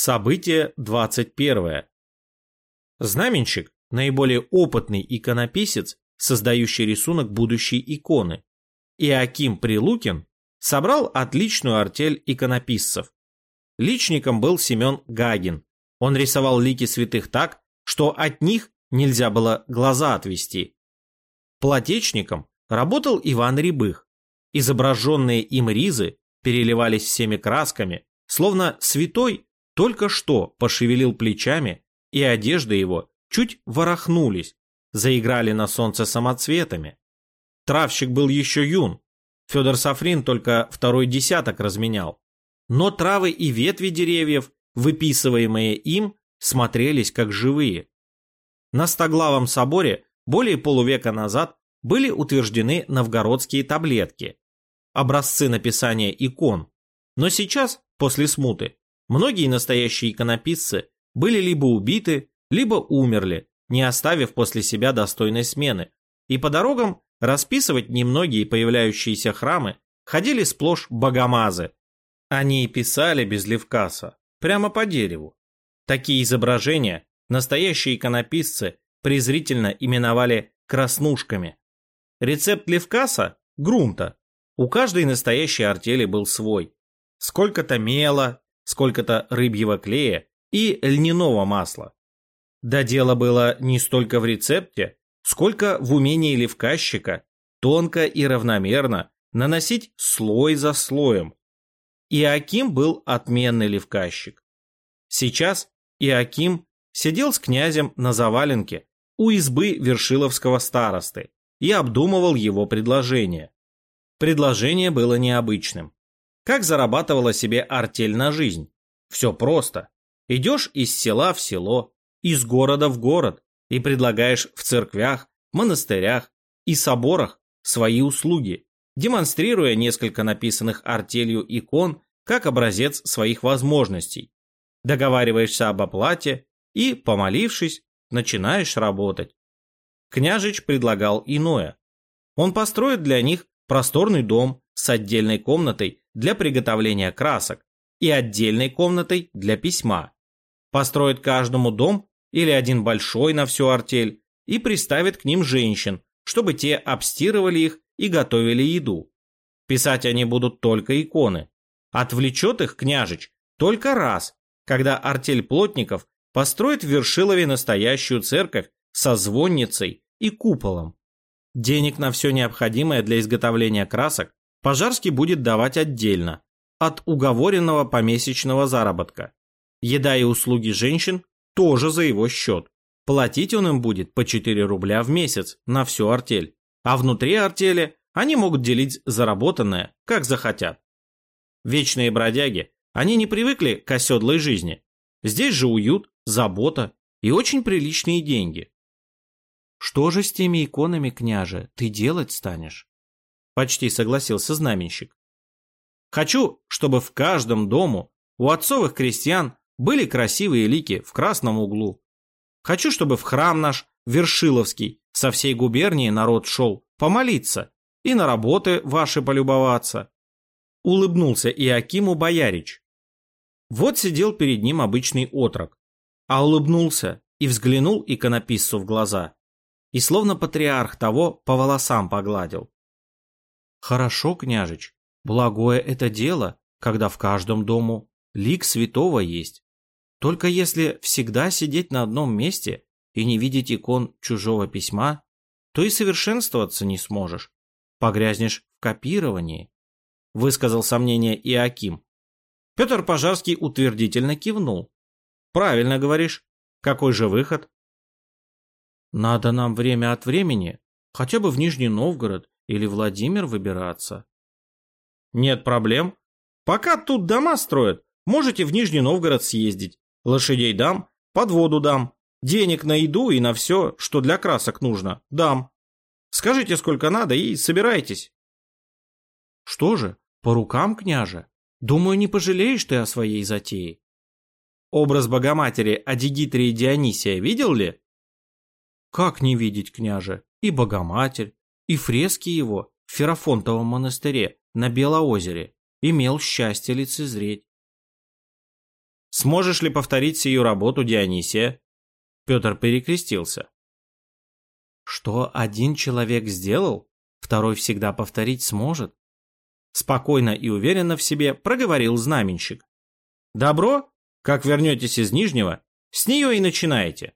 Событие 21. Знаменщик – наиболее опытный иконописец, создающий рисунок будущей иконы. Иоаким Прилукин собрал отличную артель иконописцев. Личником был Семен Гагин. Он рисовал лики святых так, что от них нельзя было глаза отвести. Платечником работал Иван Рябых. Изображенные им ризы переливались всеми красками, словно святой только что пошевелил плечами, и одежды его чуть ворохнулись, заиграли на солнце самоцветами. Травщик был еще юн, Федор Сафрин только второй десяток разменял. Но травы и ветви деревьев, выписываемые им, смотрелись как живые. На Стоглавом соборе более полувека назад были утверждены новгородские таблетки, образцы написания икон. Но сейчас, после смуты, многие настоящие иконописцы были либо убиты, либо умерли, не оставив после себя достойной смены, и по дорогам расписывать немногие появляющиеся храмы ходили сплошь богомазы. Они и писали без левкаса, прямо по дереву. Такие изображения настоящие иконописцы презрительно именовали краснушками. Рецепт левкаса – грунта. У каждой настоящей артели был свой. Сколько-то мела, сколько-то рыбьего клея и льняного масла. Да дело было не столько в рецепте, сколько в умении левкащика тонко и равномерно наносить слой за слоем. Иаким был отменный левкащик. Сейчас Иаким сидел с князем на заваленке у избы Вершиловского старосты и обдумывал его предложение. Предложение было необычным. Как зарабатывала себе артель на жизнь? Все просто. Идешь из села в село, из города в город и предлагаешь в церквях, монастырях и соборах свои услуги, демонстрируя несколько написанных артелью икон как образец своих возможностей. Договариваешься об оплате и, помолившись, начинаешь работать. Княжич предлагал иное. Он построит для них просторный дом с отдельной комнатой для приготовления красок и отдельной комнатой для письма. Построит каждому дом или один большой на всю артель и приставит к ним женщин, чтобы те обстирывали их и готовили еду. Писать они будут только иконы. Отвлечет их княжич только раз, когда артель плотников построит в Вершилове настоящую церковь со звонницей и куполом. Денег на все необходимое для изготовления красок Пожарский будет давать отдельно, от уговоренного помесячного заработка. Еда и услуги женщин тоже за его счет. Платить он им будет по 4 рубля в месяц на всю артель, а внутри артели они могут делить заработанное, как захотят. Вечные бродяги, они не привыкли к оседлой жизни. Здесь же уют, забота и очень приличные деньги. Что же с теми иконами, княже, ты делать станешь? Почти согласился знаменщик. Хочу, чтобы в каждом дому у отцовых крестьян были красивые лики в красном углу. Хочу, чтобы в храм наш, Вершиловский, со всей губернии народ шел помолиться и на работы ваши полюбоваться. Улыбнулся Иакиму Боярич. Вот сидел перед ним обычный отрок, а улыбнулся и взглянул иконописцу в глаза, и словно патриарх того по волосам погладил. «Хорошо, княжич, благое это дело, когда в каждом дому лик святого есть. Только если всегда сидеть на одном месте и не видеть икон чужого письма, то и совершенствоваться не сможешь, погрязнешь в копировании», высказал сомнение Иаким. Петр Пожарский утвердительно кивнул. «Правильно говоришь. Какой же выход?» «Надо нам время от времени хотя бы в Нижний Новгород или Владимир выбираться». «Нет проблем. Пока тут дома строят, можете в Нижний Новгород съездить. Лошадей дам, подводу дам, денег на еду и на все, что для красок нужно, дам. Скажите, сколько надо, и собирайтесь». «Что же, по рукам, княже?» Думаю, не пожалеешь ты о своей затее. Образ Богоматери Адигитрии Дионисия видел ли? Как не видеть, княже, и Богоматерь, и фрески его в Ферафонтовом монастыре на Белоозере имел счастье лицезреть. Сможешь ли повторить сию работу, Дионисия? Петр перекрестился. Что один человек сделал, второй всегда повторить сможет. Спокойно и уверенно в себе проговорил знаменщик. Добро? Как вернетесь из Нижнего, с нее и начинаете.